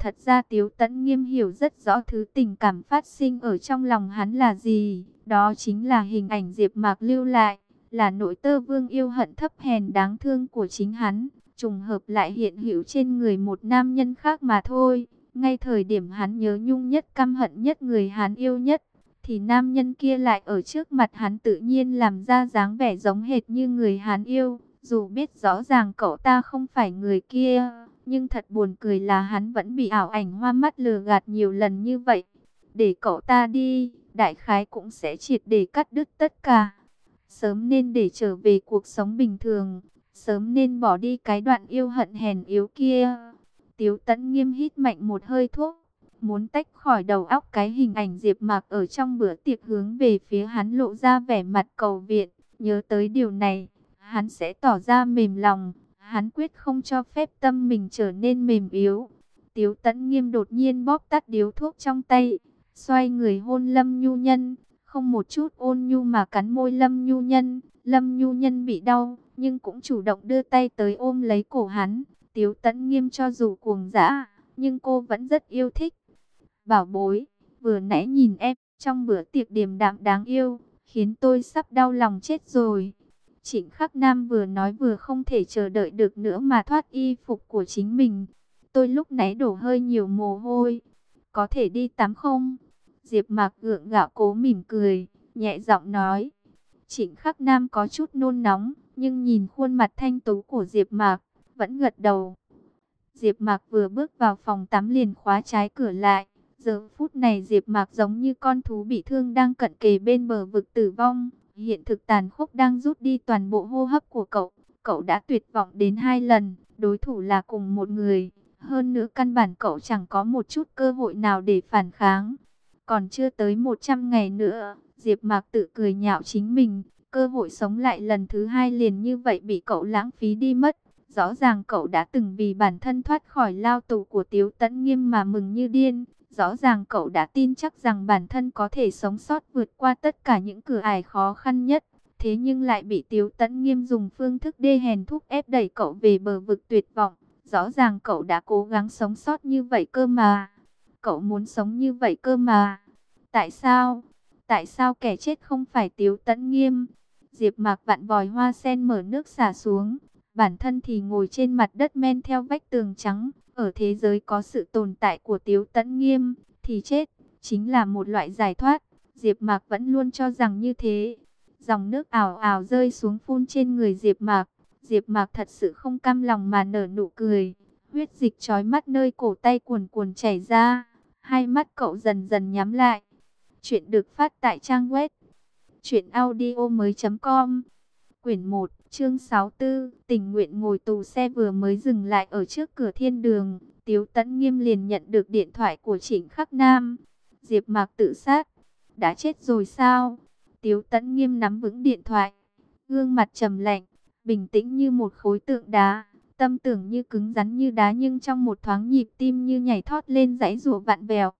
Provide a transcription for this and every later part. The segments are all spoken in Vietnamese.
Thật ra Tiếu Tấn Nghiêm hiểu rất rõ thứ tình cảm phát sinh ở trong lòng hắn là gì. Đó chính là hình ảnh Diệp Mạc lưu lại, là nội tơ vương yêu hận thấp hèn đáng thương của chính hắn, trùng hợp lại hiện hữu trên người một nam nhân khác mà thôi. Ngay thời điểm hắn nhớ nhung nhất căm hận nhất người hắn yêu nhất, thì nam nhân kia lại ở trước mặt hắn tự nhiên làm ra dáng vẻ giống hệt như người hắn yêu. Dù biết rõ ràng cậu ta không phải người kia, nhưng thật buồn cười là hắn vẫn bị ảo ảnh hoa mắt lừa gạt nhiều lần như vậy. Để cậu ta đi, đại khái cũng sẽ triệt để cắt đứt tất cả. Sớm nên để trở về cuộc sống bình thường, sớm nên bỏ đi cái đoạn yêu hận hèn yếu kia. Tiếu tẫn nghiêm hít mạnh một hơi thuốc, muốn tách khỏi đầu óc cái hình ảnh Diệp Mạc ở trong bữa tiệc hướng về phía hắn lộ ra vẻ mặt cầu viện, nhớ tới điều này, hắn sẽ tỏ ra mềm lòng, hắn quyết không cho phép tâm mình trở nên mềm yếu. Tiếu Tấn Nghiêm đột nhiên bóp tắt điếu thuốc trong tay, xoay người hôn Lâm Nhu Nhân, không một chút ôn nhu mà cắn môi Lâm Nhu Nhân. Lâm Nhu Nhân bị đau, nhưng cũng chủ động đưa tay tới ôm lấy cổ hắn. Tiếu Tấn Nghiêm cho dù cuồng dã, nhưng cô vẫn rất yêu thích. Bảo bối, vừa nãy nhìn em trong bữa tiệc điềm đạm đáng yêu, khiến tôi sắp đau lòng chết rồi. Trịnh Khắc Nam vừa nói vừa không thể chờ đợi được nữa mà thoát y phục của chính mình. Tôi lúc nãy đổ hơi nhiều mồ hôi. Có thể đi tắm không? Diệp Mạc gượng gạo cố mỉm cười, nhẹ giọng nói. Trịnh Khắc Nam có chút nôn nóng, nhưng nhìn khuôn mặt thanh tú của Diệp Mạc, vẫn gật đầu. Diệp Mạc vừa bước vào phòng tắm liền khóa trái cửa lại. Giờ phút này Diệp Mạc giống như con thú bị thương đang cận kề bên bờ vực tử vong. Hiện thực tàn khốc đang rút đi toàn bộ hô hấp của cậu. Cậu đã tuyệt vọng đến hai lần, đối thủ là cùng một người. Hơn nữa căn bản cậu chẳng có một chút cơ hội nào để phản kháng. Còn chưa tới 100 ngày nữa, Diệp Mạc tự cười nhạo chính mình. Cơ hội sống lại lần thứ hai liền như vậy bị cậu lãng phí đi mất. Rõ ràng cậu đã từng vì bản thân thoát khỏi lao tù của Tiếu Tấn Nghiêm mà mừng như điên. Rõ ràng cậu đã tin chắc rằng bản thân có thể sống sót vượt qua tất cả những cửa ải khó khăn nhất. Thế nhưng lại bị Tiếu Tấn Nghiêm dùng phương thức đê hèn thúc ép đẩy cậu về bờ vực tuyệt vọng. Rõ ràng cậu đã cố gắng sống sót như vậy cơ mà. Cậu muốn sống như vậy cơ mà. Tại sao? Tại sao kẻ chết không phải Tiếu Tấn Nghiêm? Diệp Mạc vặn vòi hoa sen mở nước xả xuống. Bản thân thì ngồi trên mặt đất men theo vách tường trắng. Ở thế giới có sự tồn tại của Tiếu Tấn Nghiêm, thì chết, chính là một loại giải thoát. Diệp Mạc vẫn luôn cho rằng như thế. Dòng nước ảo ảo rơi xuống phun trên người Diệp Mạc. Diệp Mạc thật sự không cam lòng mà nở nụ cười. Huyết dịch trói mắt nơi cổ tay cuồn cuồn chảy ra. Hai mắt cậu dần dần nhắm lại. Chuyện được phát tại trang web truyệnaudiomoi.com. Quyển 1 Chương 64, tình nguyện ngồi tù xe vừa mới dừng lại ở trước cửa thiên đường. Tiếu Tấn Nghiêm liền nhận được điện thoại của Trịnh Khắc Nam. Diệp Mạc tự sát. Đã chết rồi sao? Tiếu Tấn Nghiêm nắm vững điện thoại. Gương mặt trầm lạnh, bình tĩnh như một khối tượng đá. Tâm tưởng như cứng rắn như đá nhưng trong một thoáng nhịp tim như nhảy thót lên dãy rùa vạn vẹo.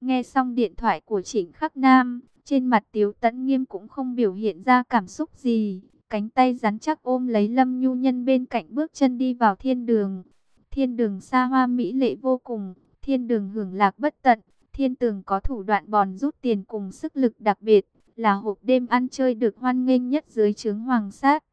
Nghe xong điện thoại của Trịnh Khắc Nam, trên mặt Tiếu Tấn Nghiêm cũng không biểu hiện ra cảm xúc gì Cánh tay rắn chắc ôm lấy Lâm Nhu Nhân bên cạnh bước chân đi vào thiên đường. Thiên đường xa hoa mỹ lệ vô cùng, thiên đường hưởng lạc bất tận, thiên tường có thủ đoạn bòn rút tiền cùng sức lực đặc biệt, là hộp đêm ăn chơi được hoan nghênh nhất dưới trướng hoàng sát.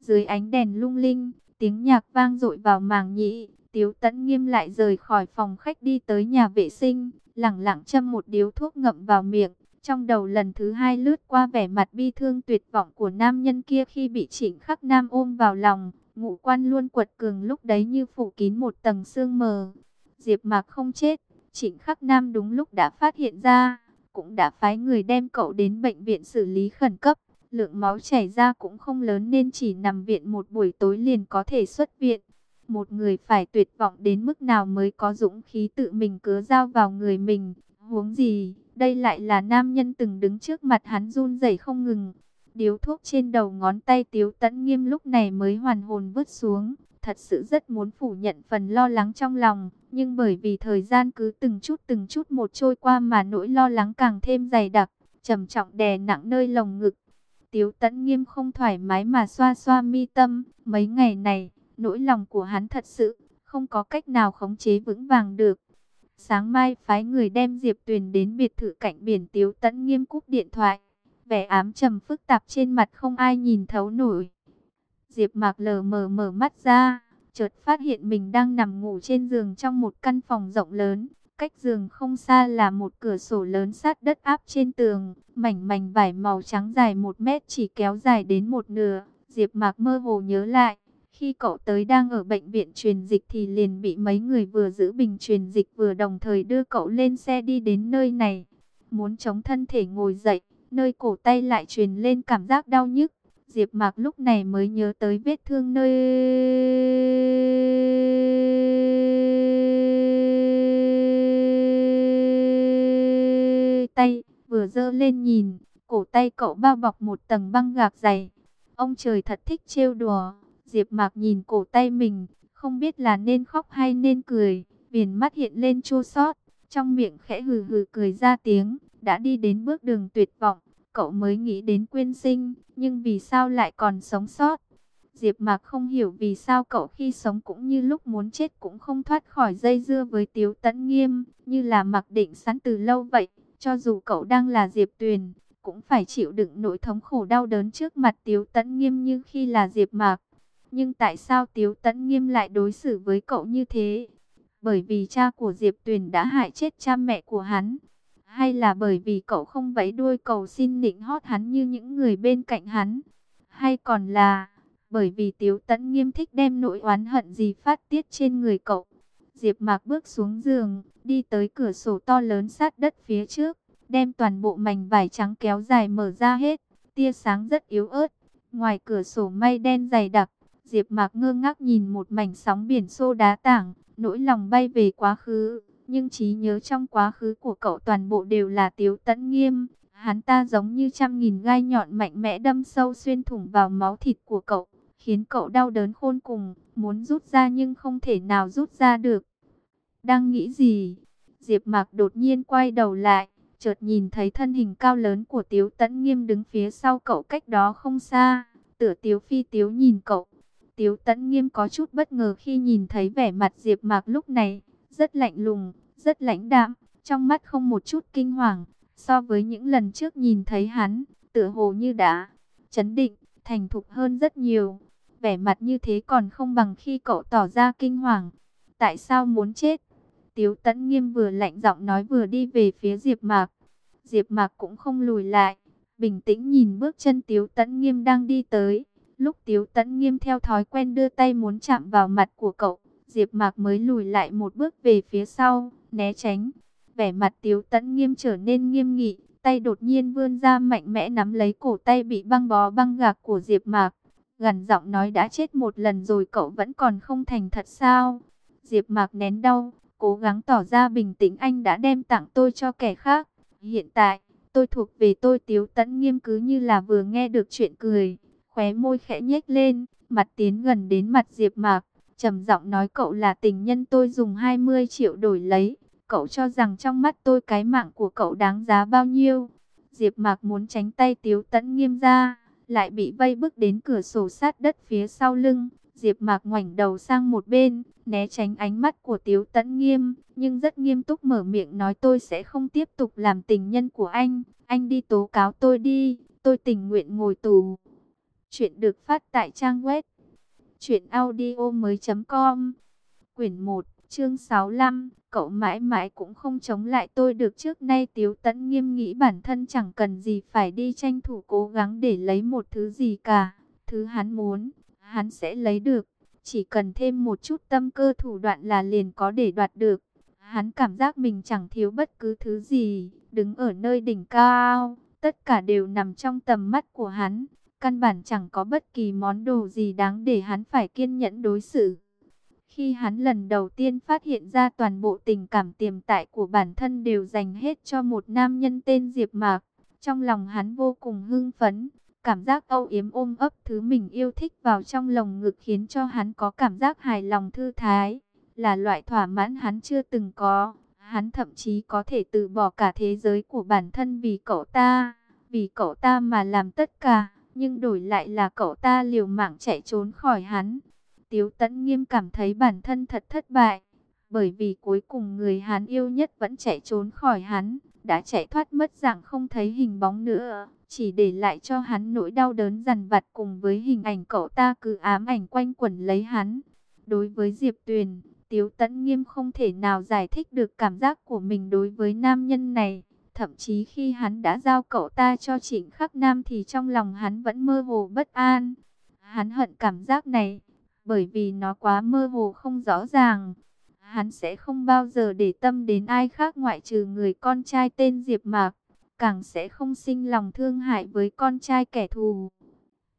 Dưới ánh đèn lung linh, tiếng nhạc vang dội vào màng nhĩ, Tiếu Tấn Nghiêm lại rời khỏi phòng khách đi tới nhà vệ sinh, lẳng lặng châm một điếu thuốc ngậm vào miệng, trong đầu lần thứ hai lướt qua vẻ mặt bi thương tuyệt vọng của nam nhân kia khi bị trịnh khắc nam ôm vào lòng. Ngụ quan luôn quật cường lúc đấy như phủ kín một tầng sương mờ. Diệp mạc không chết, trịnh khắc nam đúng lúc đã phát hiện ra. Cũng đã phái người đem cậu đến bệnh viện xử lý khẩn cấp. Lượng máu chảy ra cũng không lớn nên chỉ nằm viện một buổi tối liền có thể xuất viện. Một người phải tuyệt vọng đến mức nào mới có dũng khí tự mình cứa dao vào người mình. Huống gì, đây lại là nam nhân từng đứng trước mặt hắn run rẩy không ngừng. Điếu thuốc trên đầu ngón tay Tiếu Tẫn Nghiêm lúc này mới hoàn hồn vứt xuống. Thật sự rất muốn phủ nhận phần lo lắng trong lòng. Nhưng bởi vì thời gian cứ từng chút từng chút một trôi qua mà nỗi lo lắng càng thêm dày đặc. trầm trọng đè nặng nơi lồng ngực. Tiếu Tẫn Nghiêm không thoải mái mà xoa xoa mi tâm. Mấy ngày này, nỗi lòng của hắn thật sự không có cách nào khống chế vững vàng được. Sáng mai phái người đem Diệp Tuyền đến biệt thự cạnh biển Tiếu Tấn nghiêm cúc điện thoại. Vẻ ám trầm phức tạp trên mặt không ai nhìn thấu nổi. Diệp Mạc lờ mờ mở mắt ra, chợt phát hiện mình đang nằm ngủ trên giường trong một căn phòng rộng lớn. Cách giường không xa là một cửa sổ lớn sát đất áp trên tường, mảnh mảnh vải màu trắng dài một mét chỉ kéo dài đến một nửa. Diệp Mạc mơ hồ nhớ lại, khi cậu tới đang ở bệnh viện truyền dịch thì liền bị mấy người vừa giữ bình truyền dịch vừa đồng thời đưa cậu lên xe đi đến nơi này. Muốn chống thân thể ngồi dậy, nơi cổ tay lại truyền lên cảm giác đau nhức. Diệp Mạc lúc này mới nhớ tới vết thương nơi tay, vừa giơ lên nhìn, cổ tay cậu bao bọc một tầng băng gạc dày. Ông trời thật thích trêu đùa. Diệp Mạc nhìn cổ tay mình, không biết là nên khóc hay nên cười, viền mắt hiện lên chua xót, trong miệng khẽ hừ hừ cười ra tiếng, đã đi đến bước đường tuyệt vọng, cậu mới nghĩ đến quyên sinh, nhưng vì sao lại còn sống sót? Diệp Mạc không hiểu vì sao cậu khi sống cũng như lúc muốn chết cũng không thoát khỏi dây dưa với Tiếu Tấn Nghiêm, như là mặc định sẵn từ lâu vậy, cho dù cậu đang là Diệp Tuyền, cũng phải chịu đựng nỗi thống khổ đau đớn trước mặt Tiếu Tấn Nghiêm như khi là Diệp Mạc. Nhưng tại sao Tiếu Tấn Nghiêm lại đối xử với cậu như thế? Bởi vì cha của Diệp Tuyền đã hại chết cha mẹ của hắn. Hay là bởi vì cậu không vẫy đuôi cầu xin nịnh hót hắn như những người bên cạnh hắn? Hay còn là bởi vì Tiếu Tấn Nghiêm thích đem nỗi oán hận gì phát tiết trên người cậu? Diệp Mạc bước xuống giường, đi tới cửa sổ to lớn sát đất phía trước, đem toàn bộ mảnh vải trắng kéo dài mở ra hết, tia sáng rất yếu ớt. Ngoài cửa sổ mây đen dày đặc, Diệp Mạc ngơ ngác nhìn một mảnh sóng biển xô đá tảng, nỗi lòng bay về quá khứ, nhưng trí nhớ trong quá khứ của cậu toàn bộ đều là Tiếu Tấn Nghiêm, hắn ta giống như trăm nghìn gai nhọn mạnh mẽ đâm sâu xuyên thủng vào máu thịt của cậu, khiến cậu đau đớn khôn cùng, muốn rút ra nhưng không thể nào rút ra được. Đang nghĩ gì? Diệp Mạc đột nhiên quay đầu lại, chợt nhìn thấy thân hình cao lớn của Tiếu Tấn Nghiêm đứng phía sau cậu cách đó không xa, Tựa Tiếu Phi Tiếu nhìn cậu, Tiếu Tấn Nghiêm có chút bất ngờ khi nhìn thấy vẻ mặt Diệp Mạc lúc này, rất lạnh lùng, rất lãnh đạm, trong mắt không một chút kinh hoàng, so với những lần trước nhìn thấy hắn, tựa hồ như đã chấn định, thành thục hơn rất nhiều. Vẻ mặt như thế còn không bằng khi cậu tỏ ra kinh hoàng. Tại sao muốn chết? Tiếu Tấn Nghiêm vừa lạnh giọng nói vừa đi về phía Diệp Mạc. Diệp Mạc cũng không lùi lại, bình tĩnh nhìn bước chân Tiếu Tấn Nghiêm đang đi tới. Lúc Tiếu Tấn Nghiêm theo thói quen đưa tay muốn chạm vào mặt của cậu, Diệp Mạc mới lùi lại một bước về phía sau, né tránh. Vẻ mặt Tiếu Tấn Nghiêm trở nên nghiêm nghị, tay đột nhiên vươn ra mạnh mẽ nắm lấy cổ tay bị băng bó băng gạc của Diệp Mạc. Gần giọng nói đã chết một lần rồi cậu vẫn còn không thành thật sao? Diệp Mạc nén đau, cố gắng tỏ ra bình tĩnh anh đã đem tặng tôi cho kẻ khác. Hiện tại, tôi thuộc về tôi Tiếu Tấn Nghiêm cứ như là vừa nghe được chuyện cười khóe môi khẽ nhếch lên, mặt tiến gần đến mặt Diệp Mạc, trầm giọng nói cậu là tình nhân tôi dùng 20 triệu đổi lấy, cậu cho rằng trong mắt tôi cái mạng của cậu đáng giá bao nhiêu? Diệp Mạc muốn tránh tay Tiếu Tấn Nghiêm ra, lại bị vây bức đến cửa sổ sát đất phía sau lưng. Diệp Mạc ngoảnh đầu sang một bên, né tránh ánh mắt của Tiếu Tấn Nghiêm, nhưng rất nghiêm túc mở miệng nói tôi sẽ không tiếp tục làm tình nhân của anh, anh đi tố cáo tôi đi, tôi tình nguyện ngồi tù. Chuyện được phát tại trang web truyệnaudiomoi.com. Quyển 1, chương 65, cậu mãi mãi cũng không chống lại tôi được trước nay Tiếu Tấn nghiêm nghĩ bản thân chẳng cần gì phải đi tranh thủ cố gắng để lấy một thứ gì cả, thứ hắn muốn, hắn sẽ lấy được, chỉ cần thêm một chút tâm cơ thủ đoạn là liền có để đoạt được. Hắn cảm giác mình chẳng thiếu bất cứ thứ gì, đứng ở nơi đỉnh cao, tất cả đều nằm trong tầm mắt của hắn. Căn bản chẳng có bất kỳ món đồ gì đáng để hắn phải kiên nhẫn đối xử. Khi hắn lần đầu tiên phát hiện ra toàn bộ tình cảm tiềm tại của bản thân đều dành hết cho một nam nhân tên Diệp Mạc, trong lòng hắn vô cùng hưng phấn. Cảm giác âu yếm ôm ấp thứ mình yêu thích vào trong lồng ngực khiến cho hắn có cảm giác hài lòng thư thái, là loại thỏa mãn hắn chưa từng có. Hắn thậm chí có thể từ bỏ cả thế giới của bản thân vì cậu ta, vì cậu ta mà làm tất cả nhưng đổi lại là cậu ta liều mạng chạy trốn khỏi hắn. Tiếu Tấn Nghiêm cảm thấy bản thân thật thất bại, Bởi vì cuối cùng người hắn yêu nhất vẫn chạy trốn khỏi hắn, đã chạy thoát mất dạng không thấy hình bóng nữa, chỉ để lại cho hắn nỗi đau đớn dằn vặt cùng với hình ảnh cậu ta cứ ám ảnh quanh quẩn lấy hắn. Đối với Diệp Tuyền, Tiếu Tấn Nghiêm không thể nào giải thích được cảm giác của mình đối với nam nhân này. Thậm chí khi hắn đã giao cậu ta cho Trịnh Khắc Nam thì trong lòng hắn vẫn mơ hồ bất an. Hắn hận cảm giác này, bởi vì nó quá mơ hồ không rõ ràng. Hắn sẽ không bao giờ để tâm đến ai khác ngoại trừ người con trai tên Diệp Mạc, càng sẽ không sinh lòng thương hại với con trai kẻ thù.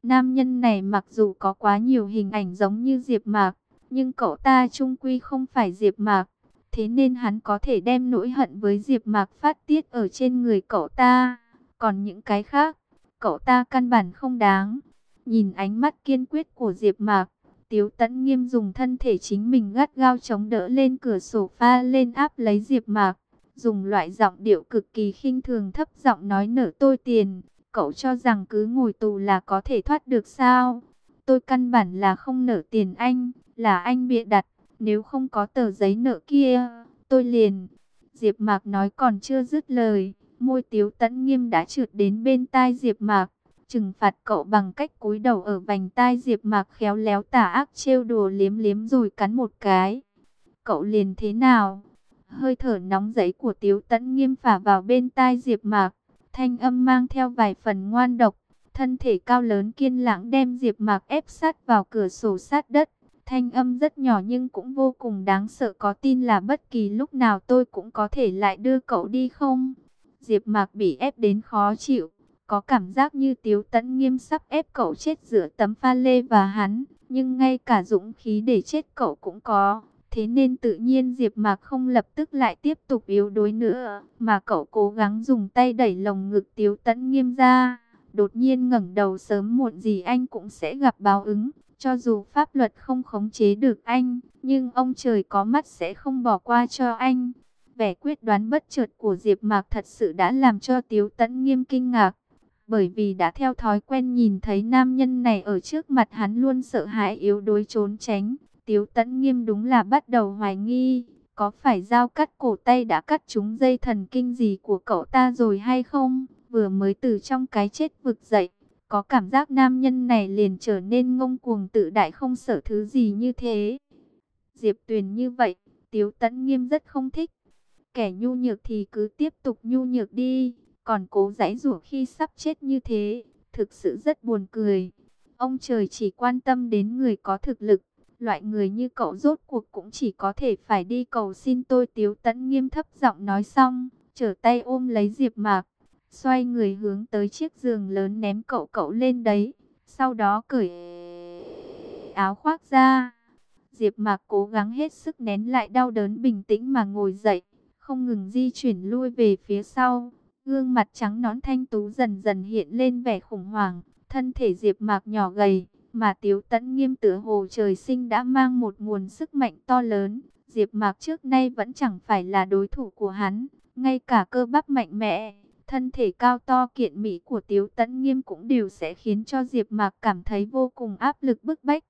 Nam nhân này mặc dù có quá nhiều hình ảnh giống như Diệp Mạc, nhưng cậu ta trung quy không phải Diệp Mạc, thế nên hắn có thể đem nỗi hận với Diệp Mạc phát tiết ở trên người cậu ta, còn những cái khác, cậu ta căn bản không đáng. Nhìn ánh mắt kiên quyết của Diệp Mạc, Tiếu Tấn Nghiêm dùng thân thể chính mình gắt gao chống đỡ lên cửa sổ pha lên áp lấy Diệp Mạc, dùng loại giọng điệu cực kỳ khinh thường thấp giọng nói nở tôi tiền, cậu cho rằng cứ ngồi tù là có thể thoát được sao? Tôi căn bản là không nợ tiền anh, là anh bịa đặt, nếu không có tờ giấy nợ kia, tôi liền. Diệp Mạc nói còn chưa dứt lời, môi Tiếu Tấn Nghiêm đã trượt đến bên tai Diệp Mạc, trừng phạt cậu bằng cách cúi đầu ở vành tai Diệp Mạc khéo léo tà ác trêu đùa liếm liếm rồi cắn một cái. Cậu liền thế nào? Hơi thở nóng giấy của Tiếu Tấn Nghiêm phả vào bên tai Diệp Mạc, thanh âm mang theo vài phần ngoan độc, thân thể cao lớn kiên lãng đem Diệp Mạc ép sát vào cửa sổ sát đất. Thanh âm rất nhỏ nhưng cũng vô cùng đáng sợ có tin là bất kỳ lúc nào tôi cũng có thể lại đưa cậu đi không? Diệp Mạc bị ép đến khó chịu, có cảm giác như Tiếu Tấn Nghiêm sắp ép cậu chết giữa tấm pha lê và hắn, nhưng ngay cả dũng khí để chết cậu cũng có. Thế nên tự nhiên Diệp Mạc không lập tức lại tiếp tục yếu đuối nữa, mà cậu cố gắng dùng tay đẩy lồng ngực Tiếu Tấn Nghiêm ra. Đột nhiên ngẩng đầu sớm muộn gì anh cũng sẽ gặp báo ứng, cho dù pháp luật không khống chế được anh, nhưng ông trời có mắt sẽ không bỏ qua cho anh. Vẻ quyết đoán bất chợt của Diệp Mạc thật sự đã làm cho Tiếu Tấn Nghiêm kinh ngạc bởi vì đã theo thói quen nhìn thấy nam nhân này ở trước mặt hắn luôn sợ hãi yếu đuối trốn tránh. Tiếu tẫn nghiêm đúng là bắt đầu hoài nghi, có phải dao cắt cổ tay đã cắt trúng dây thần kinh gì của cậu ta rồi hay không? Vừa mới từ trong cái chết vực dậy, có cảm giác nam nhân này liền trở nên ngông cuồng tự đại không sợ thứ gì như thế. Diệp Tuyền như vậy, Tiếu tẫn nghiêm rất không thích. Kẻ nhu nhược thì cứ tiếp tục nhu nhược đi, còn cố giãy rủa khi sắp chết như thế, thực sự rất buồn cười. Ông trời chỉ quan tâm đến người có thực lực, loại người như cậu rốt cuộc cũng chỉ có thể phải đi cầu xin tôi tiếu tẫn nghiêm thấp giọng nói xong, trở tay ôm lấy Diệp Mạc, xoay người hướng tới chiếc giường lớn ném cậu cậu lên đấy, sau đó cởi áo khoác ra. Diệp Mạc cố gắng hết sức nén lại đau đớn bình tĩnh mà ngồi dậy, không ngừng di chuyển lui về phía sau. Gương mặt trắng nón thanh tú dần dần hiện lên vẻ khủng hoảng, thân thể Diệp Mạc nhỏ gầy, mà Tiếu Tấn Nghiêm tựa hồ trời sinh đã mang một nguồn sức mạnh to lớn, Diệp Mạc trước nay vẫn chẳng phải là đối thủ của hắn, ngay cả cơ bắp mạnh mẽ, thân thể cao to kiện mỹ của Tiếu Tấn Nghiêm cũng đều sẽ khiến cho Diệp Mạc cảm thấy vô cùng áp lực bức bách.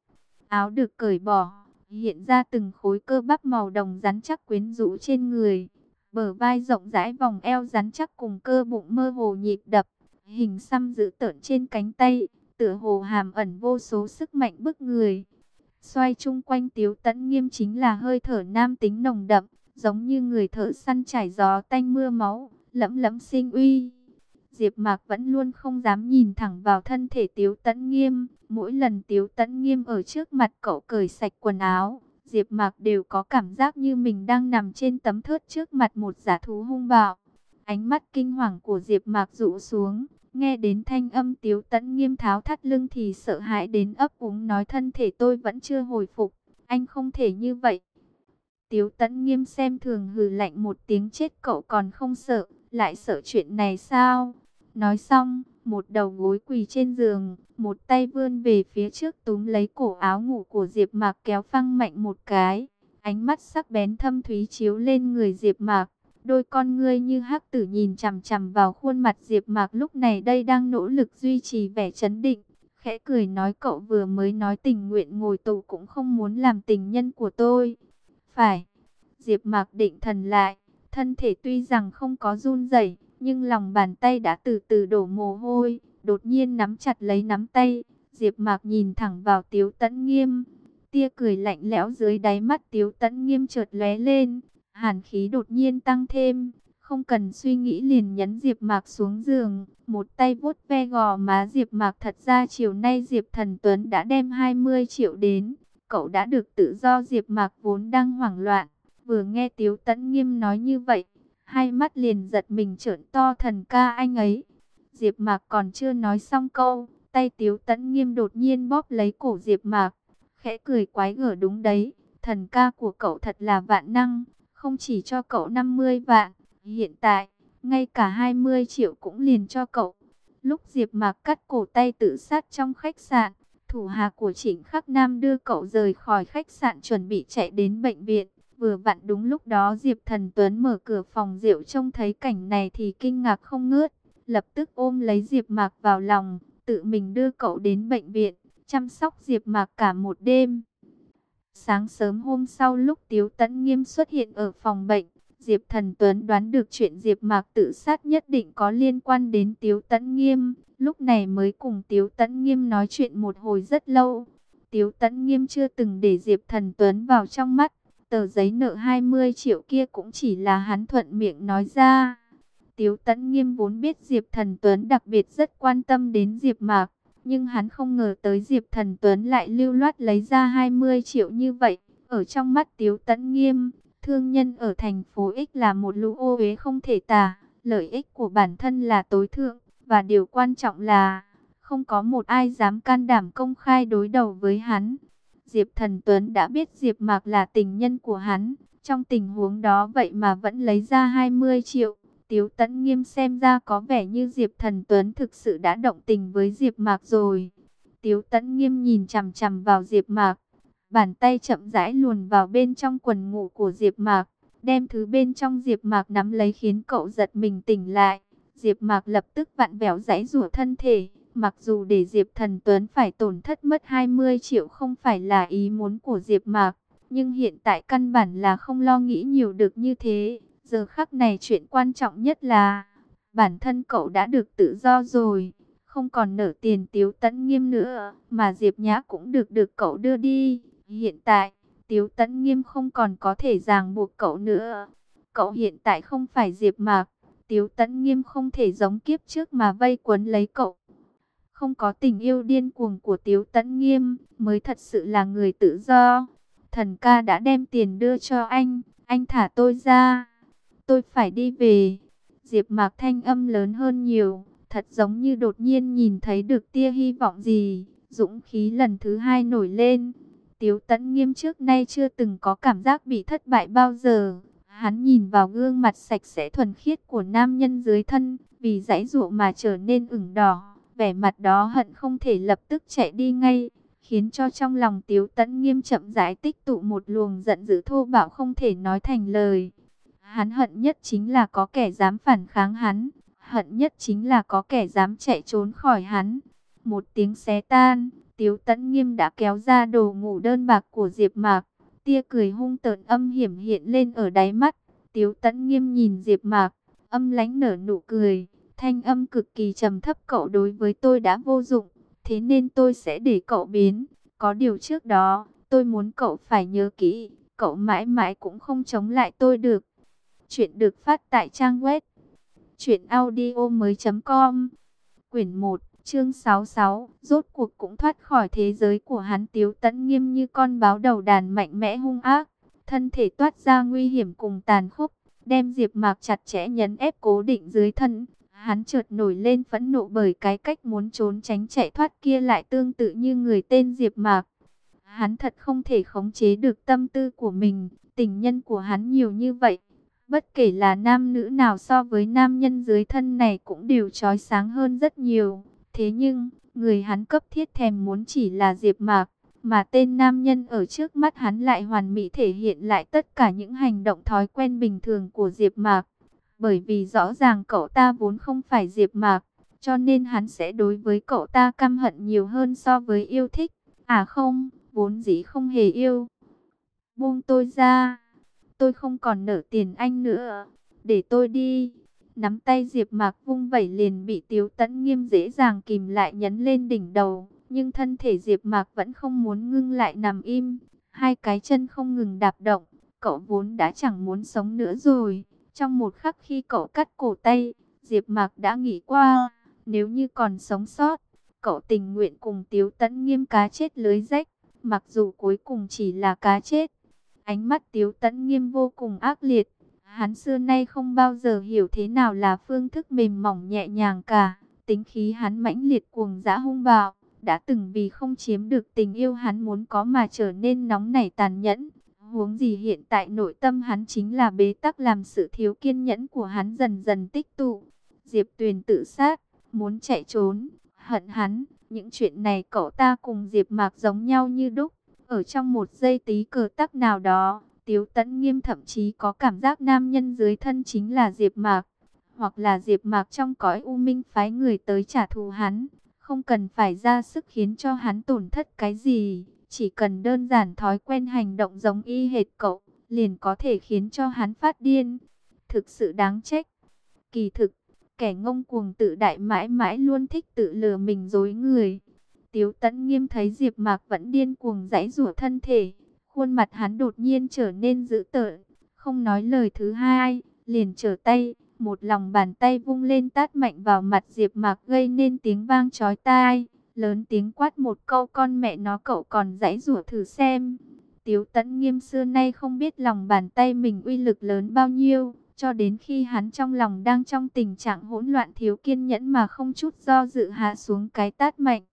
Áo được cởi bỏ, hiện ra từng khối cơ bắp màu đồng rắn chắc quyến rũ trên người bờ vai rộng rãi vòng eo rắn chắc cùng cơ bụng mơ hồ nhịp đập, hình xăm dữ tợn trên cánh tay, tựa hồ hàm ẩn vô số sức mạnh bức người. Xoay chung quanh tiếu tẫn nghiêm chính là hơi thở nam tính nồng đậm, giống như người thợ săn trải gió tanh mưa máu, lẫm lẫm sinh uy. Diệp Mạc vẫn luôn không dám nhìn thẳng vào thân thể Tiếu Tấn Nghiêm, mỗi lần Tiếu Tấn Nghiêm ở trước mặt cậu cởi sạch quần áo, Diệp Mạc đều có cảm giác như mình đang nằm trên tấm thớt trước mặt một giả thú hung bạo. Ánh mắt kinh hoàng của Diệp Mạc rụ xuống, nghe đến thanh âm Tiếu Tấn Nghiêm tháo thắt lưng thì sợ hãi đến ấp úng nói thân thể tôi vẫn chưa hồi phục, anh không thể như vậy. Tiếu Tấn Nghiêm xem thường hừ lạnh một tiếng chết cậu còn không sợ, lại sợ chuyện này sao? Nói xong, một đầu gối quỳ trên giường, một tay vươn về phía trước túm lấy cổ áo ngủ của Diệp Mạc kéo phăng mạnh một cái. Ánh mắt sắc bén thâm thúy chiếu lên người Diệp Mạc, đôi con ngươi như hắc tử nhìn chằm chằm vào khuôn mặt Diệp Mạc lúc này đây đang nỗ lực duy trì vẻ chấn định, khẽ cười nói cậu vừa mới nói tình nguyện ngồi tù cũng không muốn làm tình nhân của tôi. Phải. Diệp Mạc định thần lại, thân thể tuy rằng không có run rẩy, nhưng lòng bàn tay đã từ từ đổ mồ hôi, đột nhiên nắm chặt lấy nắm tay, Diệp Mạc nhìn thẳng vào Tiếu Tấn Nghiêm, tia cười lạnh lẽo dưới đáy mắt Tiếu Tấn Nghiêm chợt lóe lên, hàn khí đột nhiên tăng thêm, không cần suy nghĩ liền nhấn Diệp Mạc xuống giường, một tay vuốt ve gò má Diệp Mạc. Thật ra chiều nay Diệp Thần Tuấn đã đem 20 triệu đến, cậu đã được tự do. Diệp Mạc vốn đang hoảng loạn, vừa nghe Tiếu Tấn Nghiêm nói như vậy, hai mắt liền giật mình trợn to thần ca anh ấy. Diệp Mạc còn chưa nói xong câu, tay Tiếu Tấn Nghiêm đột nhiên bóp lấy cổ Diệp Mạc, khẽ cười quái gở đúng đấy, thần ca của cậu thật là vạn năng, không chỉ cho cậu 50 vạn, hiện tại, ngay cả 20 triệu cũng liền cho cậu. Lúc Diệp Mạc cắt cổ tay tự sát trong khách sạn, thủ hạ của Trịnh Khắc Nam đưa cậu rời khỏi khách sạn chuẩn bị chạy đến bệnh viện. Vừa vặn đúng lúc đó Diệp Thần Tuấn mở cửa phòng rượu trông thấy cảnh này thì kinh ngạc không ngớt, lập tức ôm lấy Diệp Mạc vào lòng, tự mình đưa cậu đến bệnh viện, chăm sóc Diệp Mạc cả một đêm. Sáng sớm hôm sau lúc Tiếu Tấn Nghiêm xuất hiện ở phòng bệnh, Diệp Thần Tuấn đoán được chuyện Diệp Mạc tự sát nhất định có liên quan đến Tiếu Tấn Nghiêm, lúc này mới cùng Tiếu Tấn Nghiêm nói chuyện một hồi rất lâu. Tiếu Tấn Nghiêm chưa từng để Diệp Thần Tuấn vào trong mắt, tờ giấy nợ 20 triệu kia cũng chỉ là hắn thuận miệng nói ra. Tiếu Tấn Nghiêm vốn biết Diệp Thần Tuấn đặc biệt rất quan tâm đến Diệp Mạc, nhưng hắn không ngờ tới Diệp Thần Tuấn lại lưu loát lấy ra 20 triệu như vậy. Ở trong mắt Tiếu Tấn Nghiêm, thương nhân ở thành phố X là một lũ ô uế không thể tả, lợi ích của bản thân là tối thượng, và điều quan trọng là không có một ai dám can đảm công khai đối đầu với hắn. Diệp Thần Tuấn đã biết Diệp Mạc là tình nhân của hắn, trong tình huống đó vậy mà vẫn lấy ra 20 triệu. Tiếu Tấn Nghiêm xem ra có vẻ như Diệp Thần Tuấn thực sự đã động tình với Diệp Mạc rồi. Tiếu Tấn Nghiêm nhìn chằm chằm vào Diệp Mạc, bàn tay chậm rãi luồn vào bên trong quần ngủ của Diệp Mạc, đem thứ bên trong Diệp Mạc nắm lấy khiến cậu giật mình tỉnh lại. Diệp Mạc lập tức vặn vẹo giãy giụa thân thể, mặc dù để Diệp Thần Tuấn phải tổn thất mất 20 triệu không phải là ý muốn của Diệp Mạc, nhưng hiện tại căn bản là không lo nghĩ nhiều được như thế. Giờ khắc này chuyện quan trọng nhất là bản thân cậu đã được tự do rồi, không còn nợ tiền Tiếu Tấn Nghiêm nữa, mà Diệp Nhã cũng được được cậu đưa đi. Hiện tại, Tiếu Tấn Nghiêm không còn có thể ràng buộc cậu nữa. Cậu hiện tại không phải Diệp Mạc, Tiếu Tấn Nghiêm không thể giống kiếp trước mà vây quấn lấy cậu. Không có tình yêu điên cuồng của Tiếu Tấn Nghiêm, mới thật sự là người tự do. Thần ca đã đem tiền đưa cho anh, anh thả tôi ra. Tôi phải đi về. Diệp Mạc thanh âm lớn hơn nhiều, thật giống như đột nhiên nhìn thấy được tia hy vọng gì, dũng khí lần thứ hai nổi lên. Tiếu Tấn Nghiêm trước nay chưa từng có cảm giác bị thất bại bao giờ. Hắn nhìn vào gương mặt sạch sẽ thuần khiết của nam nhân dưới thân, vì dãy dụa mà trở nên ửng đỏ. Vẻ mặt đó hận không thể lập tức chạy đi ngay, khiến cho trong lòng Tiếu Tấn Nghiêm chậm rãi tích tụ một luồng giận dữ thô bạo không thể nói thành lời. Hắn hận nhất chính là có kẻ dám phản kháng hắn, hận nhất chính là có kẻ dám chạy trốn khỏi hắn. Một tiếng xé tan, Tiếu Tấn Nghiêm đã kéo ra đồ ngủ đơn bạc của Diệp Mạc, tia cười hung tợn âm hiểm hiện lên ở đáy mắt. Tiếu Tấn Nghiêm nhìn Diệp Mạc, âm lãnh nở nụ cười, thanh âm cực kỳ trầm thấp cậu đối với tôi đã vô dụng, thế nên tôi sẽ để cậu biến. Có điều trước đó, tôi muốn cậu phải nhớ kỹ, cậu mãi mãi cũng không chống lại tôi được. Chuyện được phát tại trang web truyệnaudiomoi.com. Quyển 1, chương 66, rốt cuộc cũng thoát khỏi thế giới của hắn Tiếu Tấn Nghiêm như con báo đầu đàn mạnh mẽ hung ác, thân thể toát ra nguy hiểm cùng tàn khốc, đem Diệp Mạc chặt chẽ nhấn ép cố định dưới thân. Hắn chợt nổi lên phẫn nộ bởi cái cách muốn trốn tránh chạy thoát kia lại tương tự như người tên Diệp Mạc. Hắn thật không thể khống chế được tâm tư của mình, tình nhân của hắn nhiều như vậy, Bất kể là nam nữ nào so với nam nhân dưới thân này cũng đều trói sáng hơn rất nhiều. Thế nhưng, người hắn cấp thiết thèm muốn chỉ là Diệp Mạc, mà tên nam nhân ở trước mắt hắn lại hoàn mỹ thể hiện lại tất cả những hành động thói quen bình thường của Diệp Mạc. Bởi vì rõ ràng cậu ta vốn không phải Diệp Mạc, cho nên hắn sẽ đối với cậu ta căm hận nhiều hơn so với yêu thích. À không, vốn dĩ không hề yêu. Buông tôi ra. tôi không còn nợ tiền anh nữa. Để tôi đi. Nắm tay Diệp Mạc vung vẩy liền bị Tiếu Tấn Nghiêm dễ dàng kìm lại nhấn lên đỉnh đầu, nhưng thân thể Diệp Mạc vẫn không muốn ngưng lại nằm im, hai cái chân không ngừng đạp động, cậu vốn đã chẳng muốn sống nữa rồi. Trong một khắc khi cậu cắt cổ tay, Diệp Mạc đã nghĩ qua, nếu như còn sống sót, cậu tình nguyện cùng Tiếu Tấn Nghiêm cá chết lưới rách, mặc dù cuối cùng chỉ là cá chết. Ánh mắt Tiếu Tấn Nghiêm vô cùng ác liệt, hắn xưa nay không bao giờ hiểu thế nào là phương thức mềm mỏng nhẹ nhàng cả, tính khí hắn mãnh liệt cuồng dã hung bạo, đã từng vì không chiếm được tình yêu hắn muốn có mà trở nên nóng nảy tàn nhẫn. Huống gì hiện tại nội tâm hắn chính là bế tắc làm sự thiếu kiên nhẫn của hắn dần dần tích tụ. Diệp Tuyền tự sát, muốn chạy trốn, hận hắn. Những chuyện này cậu ta cùng Diệp Mạc giống nhau như đúc. Ở trong một giây tí cờ tắc nào đó, Tiếu Tấn Nghiêm thậm chí có cảm giác nam nhân dưới thân chính là Diệp Mạc. Hoặc là Diệp Mạc trong cõi u minh phái người tới trả thù hắn. Không cần phải ra sức khiến cho hắn tổn thất cái gì. Chỉ cần đơn giản thói quen hành động giống y hệt cậu, liền có thể khiến cho hắn phát điên. Thực sự đáng trách. Kỳ thực, Kẻ ngông cuồng tự đại mãi mãi luôn thích tự lừa mình dối người. Tiếu tẫn nghiêm thấy Diệp Mạc vẫn điên cuồng giãy rủa thân thể. Khuôn mặt hắn đột nhiên trở nên dữ tợn. Không nói lời thứ hai, liền trở tay. Một lòng bàn tay vung lên tát mạnh vào mặt Diệp Mạc gây nên tiếng vang chói tai. Lớn tiếng quát một câu con mẹ nó cậu còn dãy rủa thử xem. Tiếu tẫn nghiêm xưa nay không biết lòng bàn tay mình uy lực lớn bao nhiêu cho đến khi hắn trong lòng đang trong tình trạng hỗn loạn thiếu kiên nhẫn mà không chút do dự hạ xuống cái tát mạnh.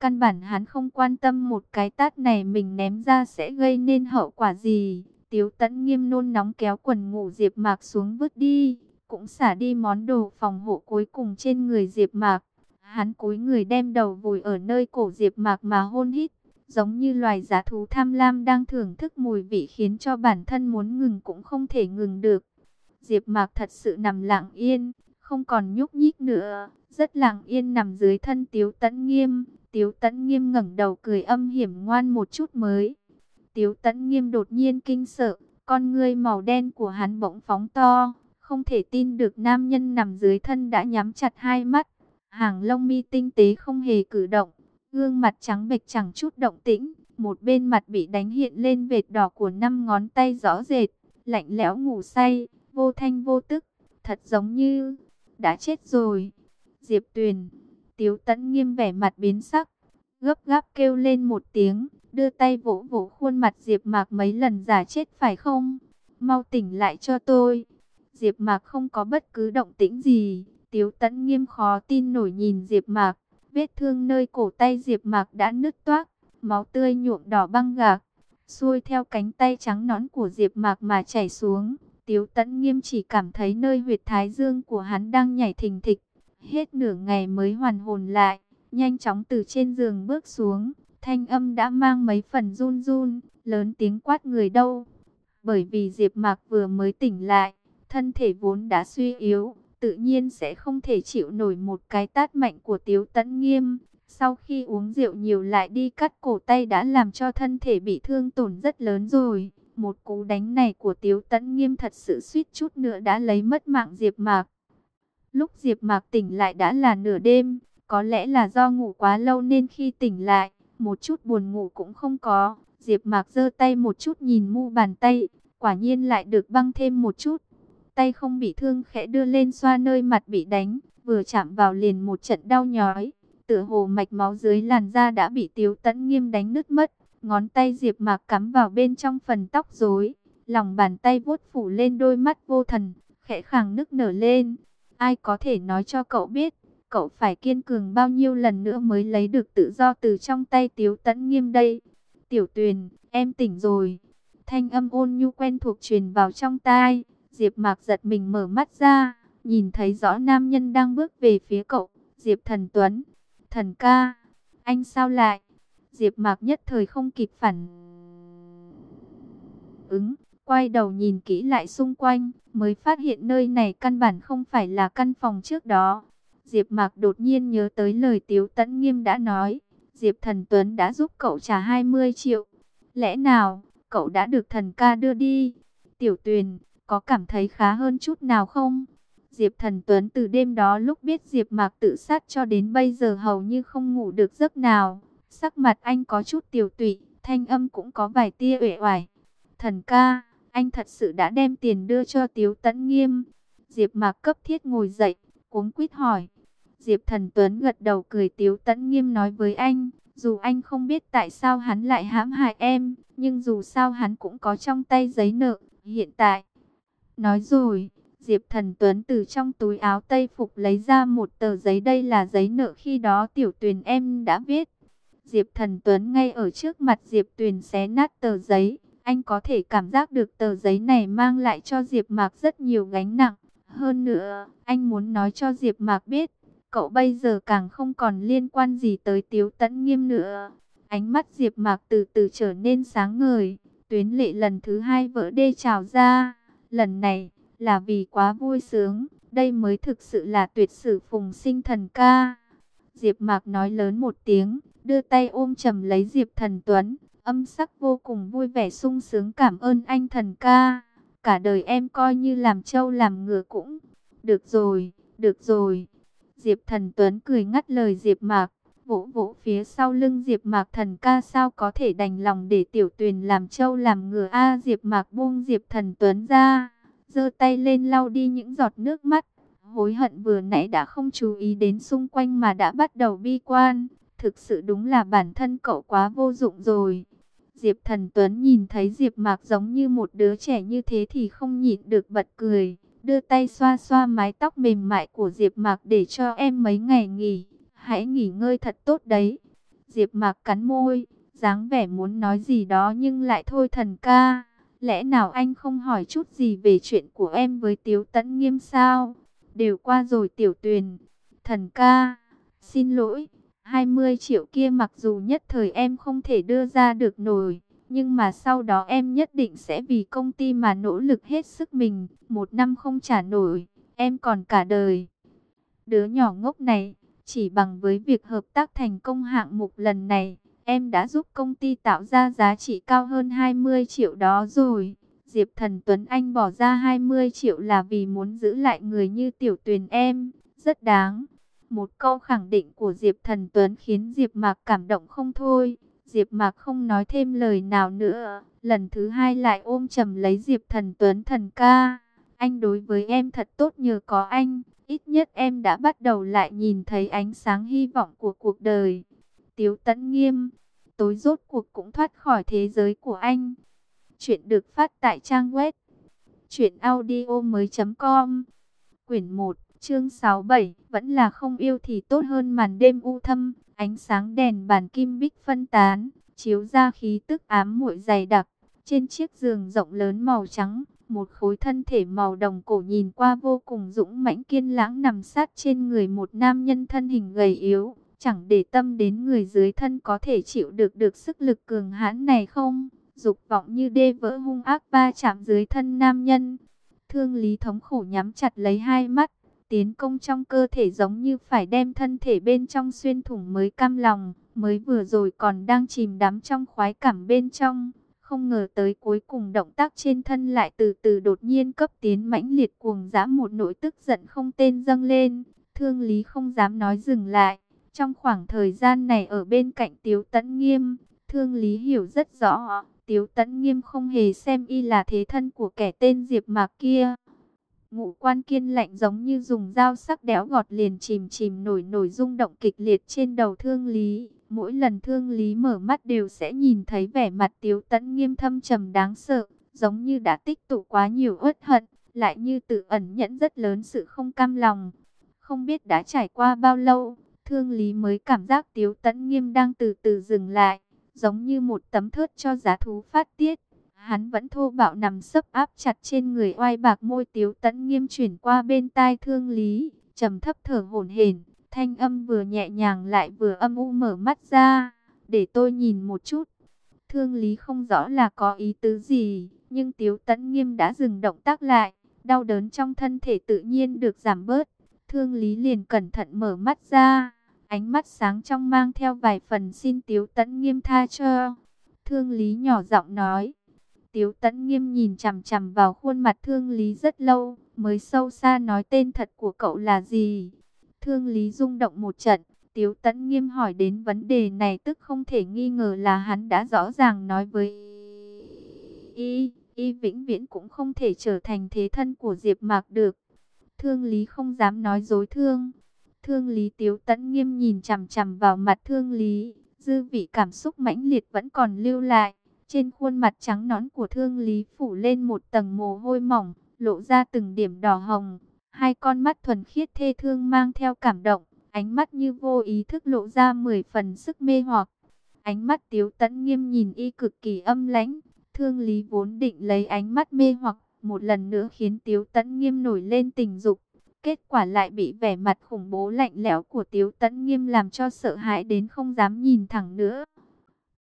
Căn bản hắn không quan tâm một cái tát này mình ném ra sẽ gây nên hậu quả gì. Tiếu tẫn nghiêm nôn nóng kéo quần ngủ Diệp Mạc xuống vứt đi, cũng xả đi món đồ phòng hộ cuối cùng trên người Diệp Mạc. Hắn cúi người đem đầu vùi ở nơi cổ Diệp Mạc mà hôn hít, giống như loài giá thú tham lam đang thưởng thức mùi vị khiến cho bản thân muốn ngừng cũng không thể ngừng được. Diệp Mạc thật sự nằm lặng yên, không còn nhúc nhích nữa, rất lặng yên nằm dưới thân Tiếu Tấn Nghiêm. Tiếu Tấn Nghiêm ngẩng đầu cười âm hiểm ngoan một chút mới. Tiếu Tấn Nghiêm đột nhiên kinh sợ, con ngươi màu đen của hắn bỗng phóng to, không thể tin được nam nhân nằm dưới thân đã nhắm chặt hai mắt, hàng lông mi tinh tế không hề cử động, gương mặt trắng bệch chẳng chút động tĩnh, một bên mặt bị đánh hiện lên vệt đỏ của năm ngón tay rõ rệt, lạnh lẽo ngủ say, vô thanh vô tức, thật giống như đã chết rồi. Diệp Tuyền, Tiếu Tấn nghiêm vẻ mặt biến sắc, gấp gáp kêu lên một tiếng, đưa tay vỗ vỗ khuôn mặt Diệp Mạc mấy lần giả chết phải không? Mau tỉnh lại cho tôi. Diệp Mạc không có bất cứ động tĩnh gì, Tiếu tẫn nghiêm khó tin nổi nhìn Diệp Mạc, vết thương nơi cổ tay Diệp Mạc đã nứt toác, máu tươi nhuộm đỏ băng gạc, xuôi theo cánh tay trắng nõn của Diệp Mạc mà chảy xuống. Tiếu tẫn nghiêm chỉ cảm thấy nơi huyệt thái dương của hắn đang nhảy thình thịch. Hết nửa ngày mới hoàn hồn lại, nhanh chóng từ trên giường bước xuống. Thanh âm đã mang mấy phần run run, lớn tiếng quát người đâu. Bởi vì Diệp Mạc vừa mới tỉnh lại, thân thể vốn đã suy yếu, tự nhiên sẽ không thể chịu nổi một cái tát mạnh của Tiếu Tấn Nghiêm. Sau khi uống rượu nhiều lại đi cắt cổ tay đã làm cho thân thể bị thương tổn rất lớn rồi. Một cú đánh này của Tiếu Tấn Nghiêm thật sự suýt chút nữa đã lấy mất mạng Diệp Mạc. Lúc Diệp Mạc tỉnh lại đã là nửa đêm, có lẽ là do ngủ quá lâu nên khi tỉnh lại, một chút buồn ngủ cũng không có. Diệp Mạc giơ tay một chút nhìn mu bàn tay, quả nhiên lại được băng thêm một chút. Tay không bị thương khẽ đưa lên xoa nơi mặt bị đánh, vừa chạm vào liền một trận đau nhói. Tựa hồ mạch máu dưới làn da đã bị Tiếu Tấn Nghiêm đánh nứt mất. Ngón tay Diệp Mạc cắm vào bên trong phần tóc rối, lòng bàn tay vuốt phủ lên đôi mắt vô thần, khẽ khàng nức nở lên. Ai có thể nói cho cậu biết, cậu phải kiên cường bao nhiêu lần nữa mới lấy được tự do từ trong tay Tiếu Tấn Nghiêm đây. Tiểu Tuyền, em tỉnh rồi. Thanh âm ôn nhu quen thuộc truyền vào trong tai, Diệp Mạc giật mình mở mắt ra, nhìn thấy rõ nam nhân đang bước về phía cậu, Diệp Thần Tuấn. Thần ca, anh sao lại? Diệp Mạc nhất thời không kịp phản ứng, quay đầu nhìn kỹ lại xung quanh, mới phát hiện nơi này căn bản không phải là căn phòng trước đó. Diệp Mạc đột nhiên nhớ tới lời Tiếu Tấn Nghiêm đã nói, Diệp Thần Tuấn đã giúp cậu trả 20 triệu. Lẽ nào, cậu đã được thần ca đưa đi? Tiểu Tuyền, có cảm thấy khá hơn chút nào không? Diệp Thần Tuấn từ đêm đó lúc biết Diệp Mạc tự sát cho đến bây giờ hầu như không ngủ được giấc nào. Sắc mặt anh có chút tiểu tụy, thanh âm cũng có vài tia uể oải. Thần ca, anh thật sự đã đem tiền đưa cho Tiếu Tấn Nghiêm. Diệp Mạc cấp thiết ngồi dậy, cuống quýt hỏi. Diệp Thần Tuấn gật đầu cười Tiếu Tấn Nghiêm nói với anh, dù anh không biết tại sao hắn lại hãm hại em, nhưng dù sao hắn cũng có trong tay giấy nợ, hiện tại. Nói rồi, Diệp Thần Tuấn từ trong túi áo tây phục lấy ra một tờ giấy đây là giấy nợ khi đó tiểu tuyền em đã viết. Diệp Thần Tuấn ngay ở trước mặt Diệp Tuyền xé nát tờ giấy. Anh có thể cảm giác được tờ giấy này mang lại cho Diệp Mạc rất nhiều gánh nặng. Hơn nữa, anh muốn nói cho Diệp Mạc biết, cậu bây giờ càng không còn liên quan gì tới Tiếu Tấn Nghiêm nữa. Ánh mắt Diệp Mạc từ từ trở nên sáng ngời, tuyến lệ lần thứ hai vỡ đê trào ra. Lần này là vì quá vui sướng, đây mới thực sự là tuyệt sử phùng sinh thần ca. Diệp Mạc nói lớn một tiếng, đưa tay ôm chầm lấy Diệp Thần Tuấn, âm sắc vô cùng vui vẻ sung sướng cảm ơn anh thần ca. Cả đời em coi như làm trâu làm ngựa cũng. Được rồi, được rồi. Diệp Thần Tuấn cười ngắt lời Diệp Mạc, vỗ vỗ phía sau lưng Diệp Mạc thần ca sao có thể đành lòng để tiểu tuyền làm trâu làm ngựa a Diệp Mạc buông Diệp Thần Tuấn ra, giơ tay lên lau đi những giọt nước mắt. Hối hận vừa nãy đã không chú ý đến xung quanh mà đã bắt đầu bi quan, thực sự đúng là bản thân cậu quá vô dụng rồi. Diệp Thần Tuấn nhìn thấy Diệp Mạc giống như một đứa trẻ như thế thì không nhịn được bật cười, đưa tay xoa xoa mái tóc mềm mại của Diệp Mạc để cho em mấy ngày nghỉ, hãy nghỉ ngơi thật tốt đấy. Diệp Mạc cắn môi, dáng vẻ muốn nói gì đó nhưng lại thôi thần ca, lẽ nào anh không hỏi chút gì về chuyện của em với Tiếu Tấn Nghiêm sao? Đều qua rồi Tiểu Tuyền. Thần ca, xin lỗi, 20 triệu kia mặc dù nhất thời em không thể đưa ra được nổi, nhưng mà sau đó em nhất định sẽ vì công ty mà nỗ lực hết sức mình, một năm không trả nổi, em còn cả đời. Đứa nhỏ ngốc này, chỉ bằng với việc hợp tác thành công hạng mục lần này, em đã giúp công ty tạo ra giá trị cao hơn 20 triệu đó rồi. Diệp Thần Tuấn Anh bỏ ra 20 triệu là vì muốn giữ lại người như tiểu tuyền em, rất đáng. Một câu khẳng định của Diệp Thần Tuấn khiến Diệp Mạc cảm động không thôi. Diệp Mạc không nói thêm lời nào nữa, lần thứ hai lại ôm chầm lấy Diệp Thần Tuấn thần ca. Anh đối với em thật tốt nhờ có anh, ít nhất em đã bắt đầu lại nhìn thấy ánh sáng hy vọng của cuộc đời. Tiếu Tấn Nghiêm, tối rốt cuộc cũng thoát khỏi thế giới của anh. Chuyện được phát tại trang web chuyểnaudio.com Quyển 1 Chương 67, vẫn là không yêu thì tốt hơn màn đêm u thâm, ánh sáng đèn bàn kim bích phân tán, chiếu ra khí tức ám muội dày đặc. Trên chiếc giường rộng lớn màu trắng, một khối thân thể màu đồng cổ nhìn qua vô cùng dũng mãnh kiên lãng nằm sát trên người một nam nhân thân hình gầy yếu, chẳng để tâm đến người dưới thân có thể chịu được được sức lực cường hãn này không. Dục vọng như đê vỡ hung ác ba chạm dưới thân nam nhân. Thương lý thống khổ nhắm chặt lấy hai mắt, tiến công trong cơ thể giống như phải đem thân thể bên trong xuyên thủng mới cam lòng, mới vừa rồi còn đang chìm đắm trong khoái cảm bên trong. Không ngờ tới cuối cùng động tác trên thân lại từ từ đột nhiên cấp tiến mãnh liệt cuồng dã một nỗi tức giận không tên dâng lên. Thương Lý không dám nói dừng lại. Trong khoảng thời gian này ở bên cạnh Tiếu Tấn Nghiêm, Thương Lý hiểu rất rõ, Tiếu Tấn Nghiêm không hề xem y là thế thân của kẻ tên Diệp Mạc kia. Ngũ quan kiên lạnh giống như dùng dao sắc đẽo gọt liền chìm chìm nổi nổi rung động kịch liệt trên đầu thương lý. Mỗi lần thương lý mở mắt đều sẽ nhìn thấy vẻ mặt tiếu tẫn nghiêm thâm trầm đáng sợ, giống như đã tích tụ quá nhiều uất hận, lại như tự ẩn nhẫn rất lớn sự không cam lòng. Không biết đã trải qua bao lâu, thương lý mới cảm giác tiếu tẫn nghiêm đang từ từ dừng lại, giống như một tấm thớt cho giá thú phát tiết. Hắn vẫn thô bạo nằm sấp áp chặt trên người oai bạc môi tiếu tẫn nghiêm chuyển qua bên tai thương lý, trầm thấp thở hổn hển, thanh âm vừa nhẹ nhàng lại vừa âm u mở mắt ra, để tôi nhìn một chút. Thương lý không rõ là có ý tứ gì, nhưng tiếu tẫn nghiêm đã dừng động tác lại, đau đớn trong thân thể tự nhiên được giảm bớt. Thương lý liền cẩn thận mở mắt ra, ánh mắt sáng trong mang theo vài phần xin tiếu tẫn nghiêm tha cho. Thương lý nhỏ giọng nói. Tiếu Tấn Nghiêm nhìn chằm chằm vào khuôn mặt Thương Lý rất lâu, mới sâu xa nói tên thật của cậu là gì. Thương Lý rung động một trận, Tiếu Tấn Nghiêm hỏi đến vấn đề này tức không thể nghi ngờ là hắn đã rõ ràng nói với y, y vĩnh viễn cũng không thể trở thành thế thân của Diệp Mạc được. Thương Lý không dám nói dối thương. Thương Lý Tiếu Tấn Nghiêm nhìn chằm chằm vào mặt Thương Lý, dư vị cảm xúc mãnh liệt vẫn còn lưu lại. Trên khuôn mặt trắng nõn của Thương Lý phủ lên một tầng mồ hôi mỏng, lộ ra từng điểm đỏ hồng. Hai con mắt thuần khiết thê thương mang theo cảm động, ánh mắt như vô ý thức lộ ra mười phần sức mê hoặc. Ánh mắt Tiếu Tấn Nghiêm nhìn y cực kỳ âm lãnh, Thương Lý vốn định lấy ánh mắt mê hoặc một lần nữa khiến Tiếu Tấn Nghiêm nổi lên tình dục. Kết quả lại bị vẻ mặt khủng bố lạnh lẽo của Tiếu Tấn Nghiêm làm cho sợ hãi đến không dám nhìn thẳng nữa.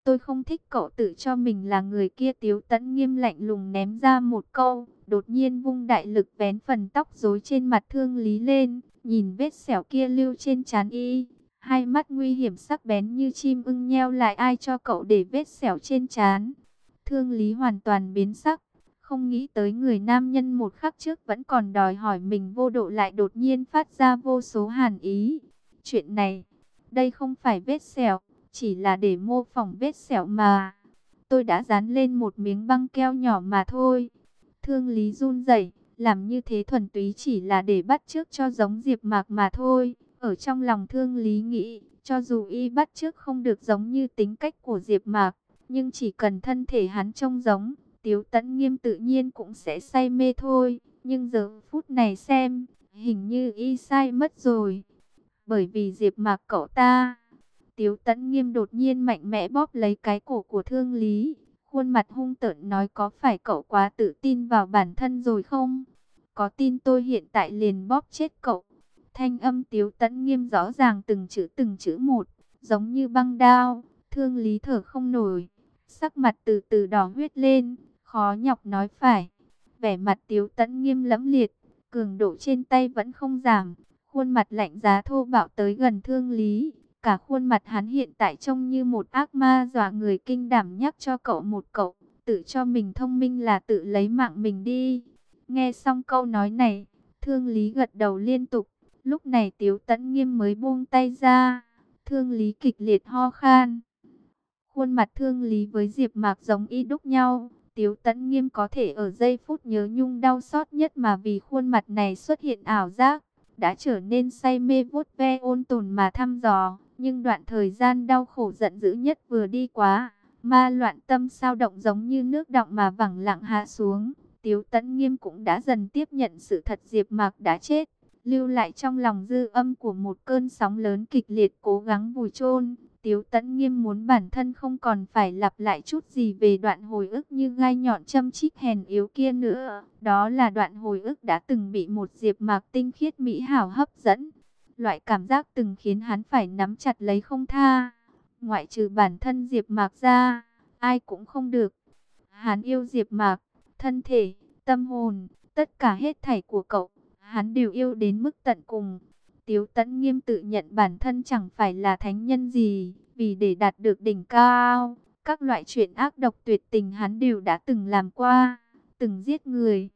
Tôi không thích cậu tự cho mình là người kia Tiếu Tấn Nghiêm lạnh lùng ném ra một câu, đột nhiên vung đại lực vén phần tóc rối trên mặt Thương Lý lên, nhìn vết sẹo kia lưu trên trán y. Hai mắt nguy hiểm sắc bén như chim ưng nheo lại ai cho cậu để vết sẹo trên trán. Thương Lý hoàn toàn biến sắc, không nghĩ tới người nam nhân một khắc trước vẫn còn đòi hỏi mình vô độ lại đột nhiên phát ra vô số hàn ý. Chuyện này, đây không phải vết sẹo, chỉ là để mô phỏng vết sẹo mà. Tôi đã dán lên một miếng băng keo nhỏ mà thôi. Thương Lý run rẩy, làm như thế thuần túy chỉ là để bắt trước cho giống Diệp Mạc mà thôi. Ở trong lòng Thương Lý nghĩ, cho dù y bắt trước không được giống như tính cách của Diệp Mạc, nhưng chỉ cần thân thể hắn trông giống, Tiếu Tấn Nghiêm tự nhiên cũng sẽ say mê thôi. Nhưng giờ phút này xem, hình như y sai mất rồi. Bởi vì Diệp Mạc cậu ta. Tiếu Tấn Nghiêm đột nhiên mạnh mẽ bóp lấy cái cổ của Thương Lý, khuôn mặt hung tợn nói có phải cậu quá tự tin vào bản thân rồi không? Có tin tôi hiện tại liền bóp chết cậu. Thanh âm Tiếu Tấn Nghiêm rõ ràng từng chữ từng chữ một, giống như băng đao. Thương Lý thở không nổi, sắc mặt từ từ đỏ huyết lên, khó nhọc nói phải. Vẻ mặt Tiếu Tấn Nghiêm lẫm liệt, cường độ trên tay vẫn không giảm, khuôn mặt lạnh giá thô bạo tới gần Thương Lý. Cả khuôn mặt hắn hiện tại trông như một ác ma dọa người kinh đảm nhắc cho cậu một cậu, tự cho mình thông minh là tự lấy mạng mình đi. Nghe xong câu nói này, Thương Lý gật đầu liên tục, lúc này Tiếu Tấn Nghiêm mới buông tay ra, Thương Lý kịch liệt ho khan. Khuôn mặt Thương Lý với Diệp Mạc giống y đúc nhau, Tiếu Tấn Nghiêm có thể ở giây phút nhớ nhung đau xót nhất mà vì khuôn mặt này xuất hiện ảo giác, đã trở nên say mê vuốt ve ôn tồn mà thăm dò. Nhưng đoạn thời gian đau khổ giận dữ nhất vừa đi quá, ma loạn tâm sao động giống như nước động mà vẳng lặng hạ xuống. Tiếu Tấn Nghiêm cũng đã dần tiếp nhận sự thật Diệp Mạc đã chết, lưu lại trong lòng dư âm của một cơn sóng lớn kịch liệt cố gắng vùi chôn. Tiếu Tấn Nghiêm muốn bản thân không còn phải lặp lại chút gì về đoạn hồi ức như gai nhọn châm chích hèn yếu kia nữa. Đó là đoạn hồi ức đã từng bị một Diệp Mạc tinh khiết mỹ hảo hấp dẫn. Loại cảm giác từng khiến hắn phải nắm chặt lấy không tha. Ngoại trừ bản thân Diệp Mạc ra, ai cũng không được. Hắn yêu Diệp Mạc, thân thể, tâm hồn, tất cả hết thảy của cậu, hắn đều yêu đến mức tận cùng. Tiếu Tấn Nghiêm tự nhận bản thân chẳng phải là thánh nhân gì, vì để đạt được đỉnh cao, các loại chuyện ác độc tuyệt tình hắn đều đã từng làm qua, từng giết người,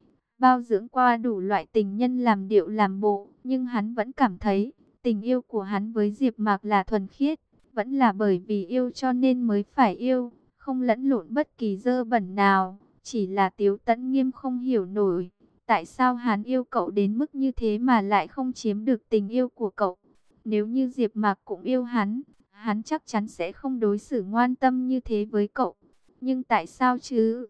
bao dưỡng qua đủ loại tình nhân làm điệu làm bộ, nhưng hắn vẫn cảm thấy tình yêu của hắn với Diệp Mạc là thuần khiết, vẫn là bởi vì yêu cho nên mới phải yêu, không lẫn lộn bất kỳ dơ bẩn nào, chỉ là Tiếu Tấn Nghiêm không hiểu nổi, tại sao hắn yêu cậu đến mức như thế mà lại không chiếm được tình yêu của cậu. Nếu như Diệp Mạc cũng yêu hắn, hắn chắc chắn sẽ không đối xử ngoan tâm như thế với cậu. Nhưng tại sao chứ?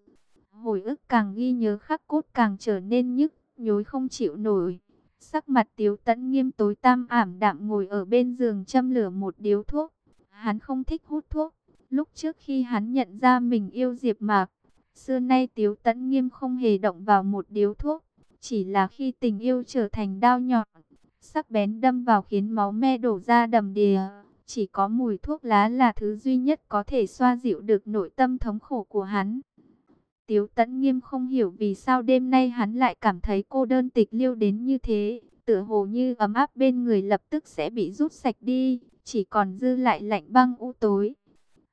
Hồi ức càng ghi nhớ khắc cốt càng trở nên nhức, nhối không chịu nổi. Sắc mặt Tiếu Tấn nghiêm tối tam ảm đạm ngồi ở bên giường châm lửa một điếu thuốc. Hắn không thích hút thuốc. Lúc trước khi hắn nhận ra mình yêu Diệp Mạc, xưa nay Tiếu Tấn nghiêm không hề động vào một điếu thuốc. Chỉ là khi tình yêu trở thành đao nhọn, sắc bén đâm vào khiến máu me đổ ra đầm đìa. Chỉ có mùi thuốc lá là thứ duy nhất có thể xoa dịu được nội tâm thống khổ của hắn. Tiếu Tẫn Nghiêm không hiểu vì sao đêm nay hắn lại cảm thấy cô đơn tịch liêu đến như thế, tựa hồ như ấm áp bên người lập tức sẽ bị rút sạch đi, chỉ còn dư lại lạnh băng u tối.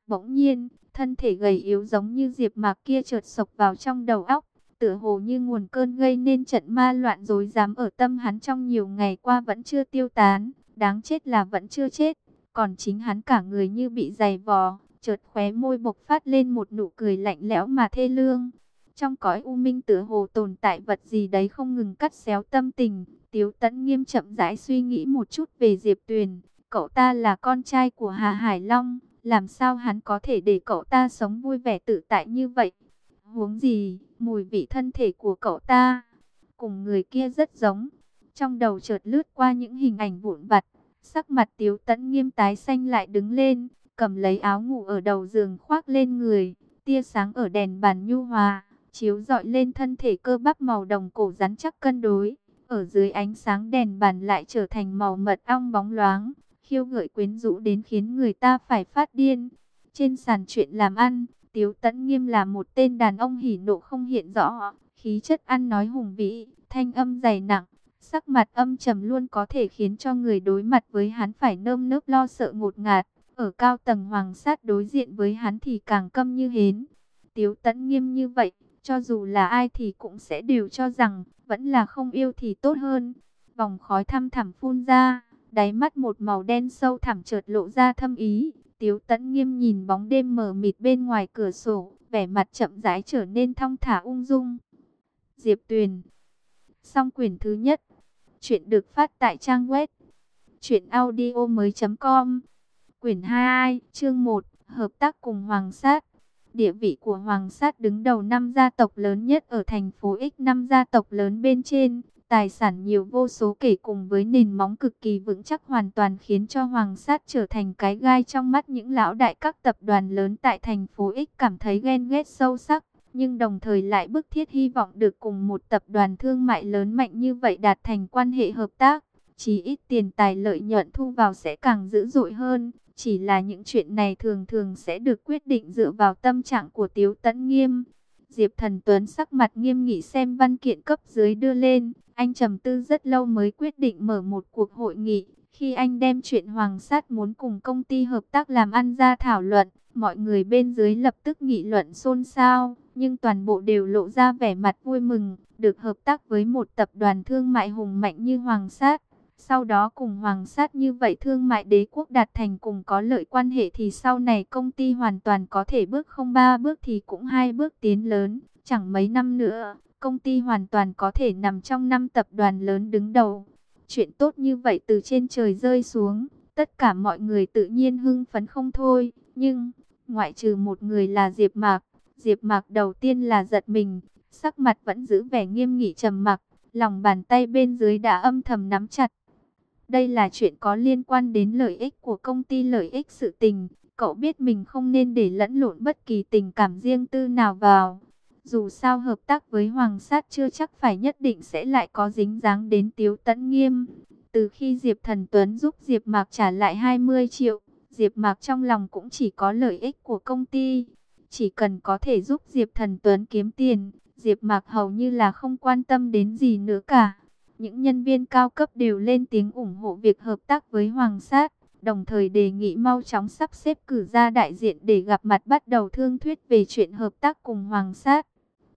Bỗng nhiên, thân thể gầy yếu giống như Diệp Mạc kia trượt sộc vào trong đầu óc, tựa hồ như nguồn cơn gây nên trận ma loạn rối dám ở tâm hắn trong nhiều ngày qua vẫn chưa tiêu tán, đáng chết là vẫn chưa chết, còn chính hắn cả người như bị dày vò, chợt khóe môi bộc phát lên một nụ cười lạnh lẽo mà thê lương. Trong cõi u minh tựa hồ tồn tại vật gì đấy không ngừng cắt xéo tâm tình, Tiếu Tấn Nghiêm chậm rãi suy nghĩ một chút về Diệp Tuyền, cậu ta là con trai của Hà Hải Long, làm sao hắn có thể để cậu ta sống vui vẻ tự tại như vậy? Huống gì, mùi vị thân thể của cậu ta cùng người kia rất giống. Trong đầu chợt lướt qua những hình ảnh vụn vặt, sắc mặt Tiếu Tấn Nghiêm tái xanh lại đứng lên, cầm lấy áo ngủ ở đầu giường khoác lên người, tia sáng ở đèn bàn nhu hòa, chiếu dọi lên thân thể cơ bắp màu đồng cổ rắn chắc cân đối. Ở dưới ánh sáng đèn bàn lại trở thành màu mật ong bóng loáng, khiêu gợi quyến rũ đến khiến người ta phải phát điên. Trên sàn chuyện làm ăn, Tiếu Tấn Nghiêm là một tên đàn ông hỉ nộ không hiện rõ, khí chất ăn nói hùng vĩ, thanh âm dày nặng, sắc mặt âm trầm luôn có thể khiến cho người đối mặt với hắn phải nơm nớp lo sợ ngột ngạt. Ở cao tầng hoàng sát đối diện với hắn thì càng câm như hến. Tiếu Tấn Nghiêm như vậy, cho dù là ai thì cũng sẽ đều cho rằng vẫn là không yêu thì tốt hơn. Vòng khói thăm thẳm phun ra, đáy mắt một màu đen sâu thẳm chợt lộ ra thâm ý. Tiếu tẫn nghiêm nhìn bóng đêm mờ mịt bên ngoài cửa sổ, vẻ mặt chậm rãi trở nên thong thả ung dung. Diệp Tuyền Xong quyển thứ nhất Chuyện được phát tại trang web Chuyện audio mới.com Quyển 22, chương 1 Hợp tác cùng Hoàng Sát Địa vị của Hoàng Sát đứng đầu năm gia tộc lớn nhất ở thành phố X năm gia tộc lớn bên trên. Tài sản nhiều vô số kể cùng với nền móng cực kỳ vững chắc hoàn toàn khiến cho Hoàng Sát trở thành cái gai trong mắt những lão đại các tập đoàn lớn tại thành phố X cảm thấy ghen ghét sâu sắc. Nhưng đồng thời lại bức thiết hy vọng được cùng một tập đoàn thương mại lớn mạnh như vậy đạt thành quan hệ hợp tác. Chỉ ít tiền tài lợi nhuận thu vào sẽ càng dữ dội hơn. Chỉ là những chuyện này thường thường sẽ được quyết định dựa vào tâm trạng của Tiếu Tấn Nghiêm. Diệp Thần Tuấn sắc mặt nghiêm nghị xem văn kiện cấp dưới đưa lên. Anh trầm tư rất lâu mới quyết định mở một cuộc hội nghị. Khi anh đem chuyện Hoàng Sát muốn cùng công ty hợp tác làm ăn ra thảo luận, mọi người bên dưới lập tức nghị luận xôn xao, nhưng toàn bộ đều lộ ra vẻ mặt vui mừng, được hợp tác với một tập đoàn thương mại hùng mạnh như Hoàng Sát. Sau đó cùng Hoàng Sát như vậy thương mại đế quốc đạt thành cùng có lợi quan hệ thì sau này công ty hoàn toàn có thể bước không ba bước thì cũng hai bước tiến lớn. Chẳng mấy năm nữa, công ty hoàn toàn có thể nằm trong năm tập đoàn lớn đứng đầu. Chuyện tốt như vậy từ trên trời rơi xuống, tất cả mọi người tự nhiên hưng phấn không thôi. Nhưng, ngoại trừ một người là Diệp Mạc, Diệp Mạc đầu tiên là giật mình, sắc mặt vẫn giữ vẻ nghiêm nghị trầm mặc, lòng bàn tay bên dưới đã âm thầm nắm chặt. Đây là chuyện có liên quan đến lợi ích của công ty lợi ích sự tình. Cậu biết mình không nên để lẫn lộn bất kỳ tình cảm riêng tư nào vào. Dù sao hợp tác với Hoàng sát chưa chắc phải nhất định sẽ lại có dính dáng đến Tiếu Tấn Nghiêm. Từ khi Diệp Thần Tuấn giúp Diệp Mạc trả lại 20 triệu, Diệp Mạc trong lòng cũng chỉ có lợi ích của công ty. Chỉ cần có thể giúp Diệp Thần Tuấn kiếm tiền, Diệp Mạc hầu như là không quan tâm đến gì nữa cả. Những nhân viên cao cấp đều lên tiếng ủng hộ việc hợp tác với Hoàng sát, đồng thời đề nghị mau chóng sắp xếp cử ra đại diện để gặp mặt bắt đầu thương thuyết về chuyện hợp tác cùng Hoàng sát.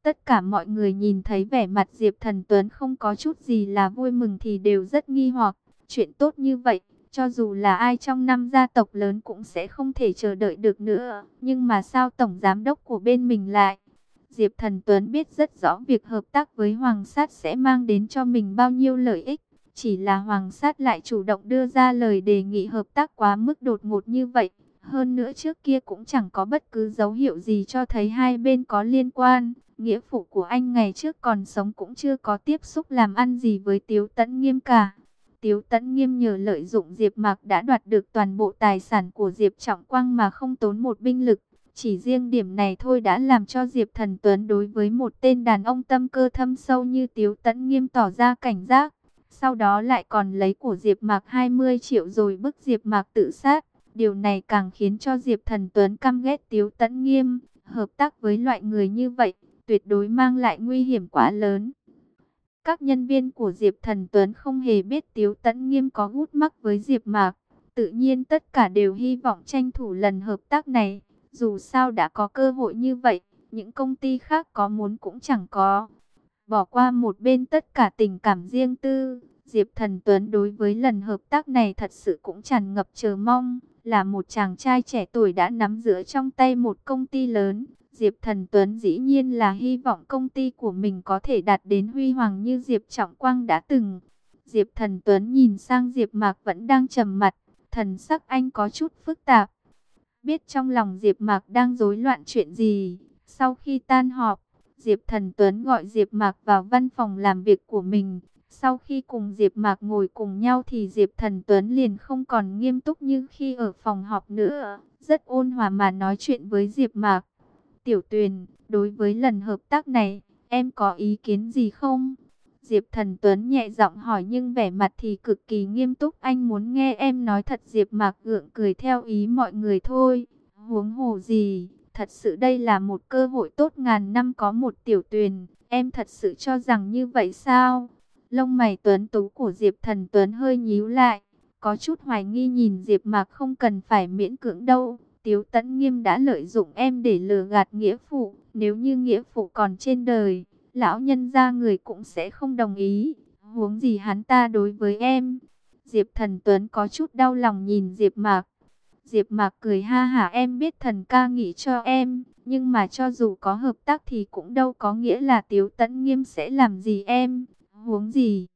Tất cả mọi người nhìn thấy vẻ mặt Diệp Thần Tuấn không có chút gì là vui mừng thì đều rất nghi hoặc. Chuyện tốt như vậy, cho dù là ai trong năm gia tộc lớn cũng sẽ không thể chờ đợi được nữa. Nhưng mà sao Tổng Giám Đốc của bên mình lại Diệp Thần Tuấn biết rất rõ việc hợp tác với Hoàng Sát sẽ mang đến cho mình bao nhiêu lợi ích. Chỉ là Hoàng Sát lại chủ động đưa ra lời đề nghị hợp tác quá mức đột ngột như vậy. Hơn nữa trước kia cũng chẳng có bất cứ dấu hiệu gì cho thấy hai bên có liên quan. Nghĩa phụ của anh ngày trước còn sống cũng chưa có tiếp xúc làm ăn gì với Tiếu Tấn Nghiêm cả. Tiếu Tấn Nghiêm nhờ lợi dụng Diệp Mạc đã đoạt được toàn bộ tài sản của Diệp Trọng Quang mà không tốn một binh lực. Chỉ riêng điểm này thôi đã làm cho Diệp Thần Tuấn đối với một tên đàn ông tâm cơ thâm sâu như Tiếu Tấn Nghiêm tỏ ra cảnh giác. Sau đó lại còn lấy của Diệp Mạc 20 triệu rồi bức Diệp Mạc tự sát. Điều này càng khiến cho Diệp Thần Tuấn căm ghét Tiếu Tấn Nghiêm. Hợp tác với loại người như vậy, tuyệt đối mang lại nguy hiểm quá lớn. Các nhân viên của Diệp Thần Tuấn không hề biết Tiếu Tấn Nghiêm có gút mắc với Diệp Mạc. Tự nhiên tất cả đều hy vọng tranh thủ lần hợp tác này. Dù sao đã có cơ hội như vậy, những công ty khác có muốn cũng chẳng có. Bỏ qua một bên tất cả tình cảm riêng tư, Diệp Thần Tuấn đối với lần hợp tác này thật sự cũng tràn ngập chờ mong. Là một chàng trai trẻ tuổi đã nắm giữ trong tay một công ty lớn. Diệp Thần Tuấn dĩ nhiên là hy vọng công ty của mình có thể đạt đến huy hoàng như Diệp Trọng Quang đã từng. Diệp Thần Tuấn nhìn sang Diệp Mạc vẫn đang trầm mặt, thần sắc anh có chút phức tạp. Biết trong lòng Diệp Mạc đang rối loạn chuyện gì, sau khi tan họp, Diệp Thần Tuấn gọi Diệp Mạc vào văn phòng làm việc của mình. Sau khi cùng Diệp Mạc ngồi cùng nhau thì Diệp Thần Tuấn liền không còn nghiêm túc như khi ở phòng họp nữa, rất ôn hòa mà nói chuyện với Diệp Mạc. "Tiểu Tuyền, đối với lần hợp tác này, em có ý kiến gì không?" Diệp Thần Tuấn nhẹ giọng hỏi nhưng vẻ mặt thì cực kỳ nghiêm túc. Anh muốn nghe em nói thật Diệp Mạc gượng cười theo ý mọi người thôi. Huống hồ gì, thật sự đây là một cơ hội tốt ngàn năm có một tiểu tuyền. Em thật sự cho rằng như vậy sao? Lông mày tuấn tú của Diệp Thần Tuấn hơi nhíu lại. Có chút hoài nghi nhìn Diệp Mạc không cần phải miễn cưỡng đâu. Tiếu Tấn Nghiêm đã lợi dụng em để lừa gạt nghĩa phụ. Nếu như nghĩa phụ còn trên đời lão nhân gia người cũng sẽ không đồng ý. Huống gì hắn ta đối với em. Diệp thần Tuấn có chút đau lòng nhìn Diệp Mạc. Diệp Mạc cười ha hả, em biết thần ca nghĩ cho em. Nhưng mà cho dù có hợp tác thì cũng đâu có nghĩa là Tiếu Tấn Nghiêm sẽ làm gì em. Huống gì.